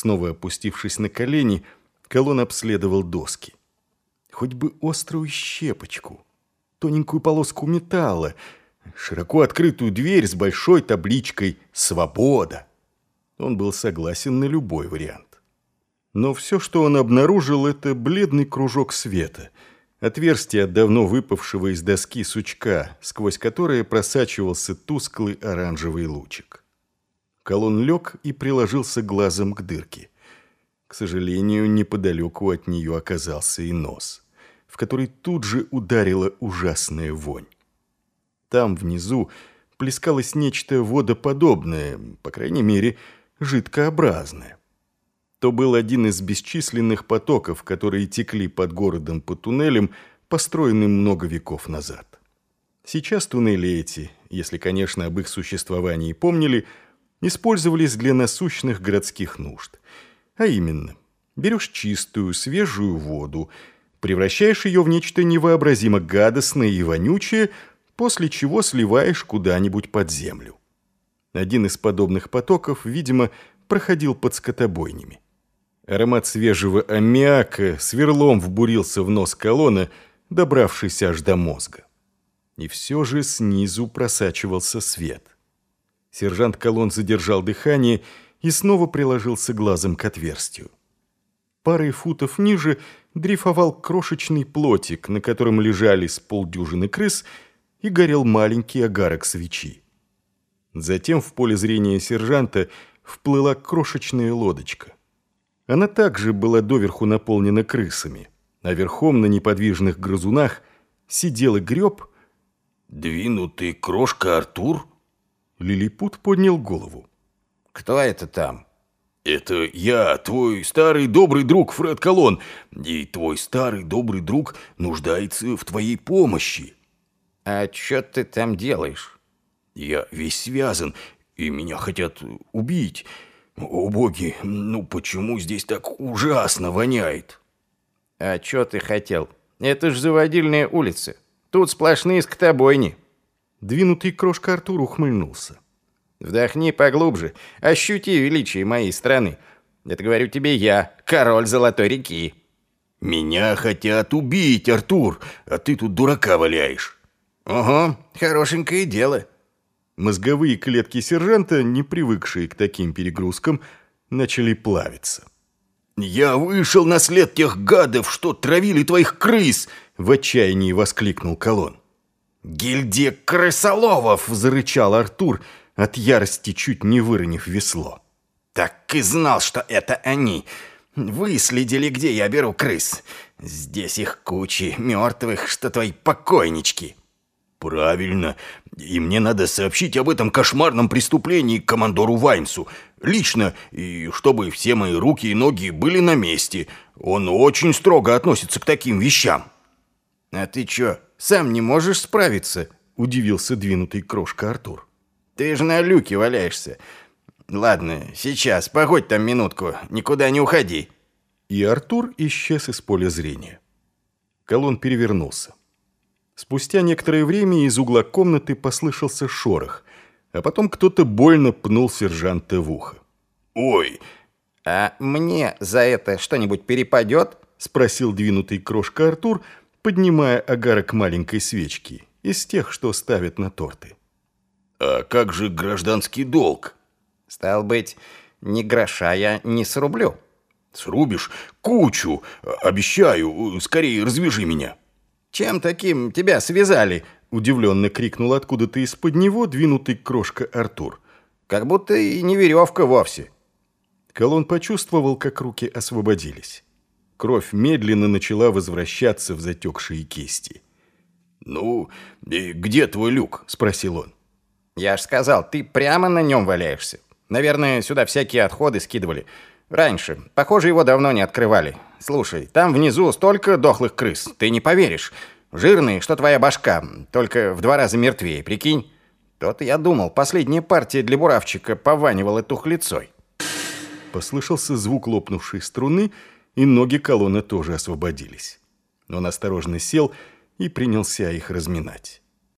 Снова опустившись на колени, колонн обследовал доски. Хоть бы острую щепочку, тоненькую полоску металла, широко открытую дверь с большой табличкой «Свобода». Он был согласен на любой вариант. Но все, что он обнаружил, это бледный кружок света, отверстие от давно выпавшего из доски сучка, сквозь которое просачивался тусклый оранжевый лучик. Колон лег и приложился глазом к дырке. К сожалению, неподалеку от нее оказался и нос, в который тут же ударила ужасная вонь. Там, внизу, плескалось нечто водоподобное, по крайней мере, жидкообразное. То был один из бесчисленных потоков, которые текли под городом по туннелям, построенным много веков назад. Сейчас туннели эти, если, конечно, об их существовании помнили, использовались для насущных городских нужд. А именно, берешь чистую, свежую воду, превращаешь ее в нечто невообразимо гадостное и вонючее, после чего сливаешь куда-нибудь под землю. Один из подобных потоков, видимо, проходил под скотобойнями. Аромат свежего аммиака сверлом вбурился в нос колонна, добравшись аж до мозга. И все же снизу просачивался свет. Сержант Колон задержал дыхание и снова приложился глазом к отверстию. Парой футов ниже дрейфовал крошечный плотик, на котором лежали с полдюжины крыс, и горел маленький огарок свечи. Затем в поле зрения сержанта вплыла крошечная лодочка. Она также была доверху наполнена крысами, а верхом на неподвижных грызунах сидел и греб... «Двинутый крошка Артур?» Лилипут поднял голову. «Кто это там?» «Это я, твой старый добрый друг Фред Колон, и твой старый добрый друг нуждается в твоей помощи». «А что ты там делаешь?» «Я весь связан, и меня хотят убить. О боги, ну почему здесь так ужасно воняет?» «А что ты хотел? Это ж заводильная улица. Тут сплошные скотобойни». Двинутый крошка Артур ухмыльнулся. «Вдохни поглубже, ощути величие моей страны. Это говорю тебе я, король Золотой реки». «Меня хотят убить, Артур, а ты тут дурака валяешь». «Ого, хорошенькое дело». Мозговые клетки сержанта, не привыкшие к таким перегрузкам, начали плавиться. «Я вышел на след тех гадов, что травили твоих крыс!» — в отчаянии воскликнул Колон. «Гильдия крысоловов!» – зарычал Артур, от ярости чуть не выронив весло. «Так и знал, что это они. Выследили, где я беру крыс. Здесь их кучи мертвых, что твои покойнички». «Правильно. И мне надо сообщить об этом кошмарном преступлении командору Ваймсу. Лично, и чтобы все мои руки и ноги были на месте. Он очень строго относится к таким вещам». «А ты чё, сам не можешь справиться?» – удивился двинутый крошка Артур. «Ты же на люке валяешься. Ладно, сейчас, погодь там минутку, никуда не уходи». И Артур исчез из поля зрения. Колон перевернулся. Спустя некоторое время из угла комнаты послышался шорох, а потом кто-то больно пнул сержанта в ухо. «Ой!» «А мне за это что-нибудь перепадет?» – спросил двинутый крошка Артур – поднимая огарок маленькой свечки, из тех, что ставят на торты. «А как же гражданский долг?» «Стал быть, ни гроша я не срублю». «Срубишь? Кучу! Обещаю, скорее развяжи меня!» «Чем таким тебя связали?» Удивленно крикнул откуда-то из-под него двинутый крошка Артур. «Как будто и не веревка вовсе». Колон почувствовал, как руки освободились. Кровь медленно начала возвращаться в затекшие кисти. «Ну, и где твой люк?» – спросил он. «Я ж сказал, ты прямо на нем валяешься. Наверное, сюда всякие отходы скидывали. Раньше. Похоже, его давно не открывали. Слушай, там внизу столько дохлых крыс, ты не поверишь. Жирные, что твоя башка, только в два раза мертвее, прикинь. Тот я думал, последняя партия для буравчика пованивала тухлицой». Послышался звук лопнувшей струны – и ноги колонны тоже освободились. Он осторожно сел и принялся их разминать.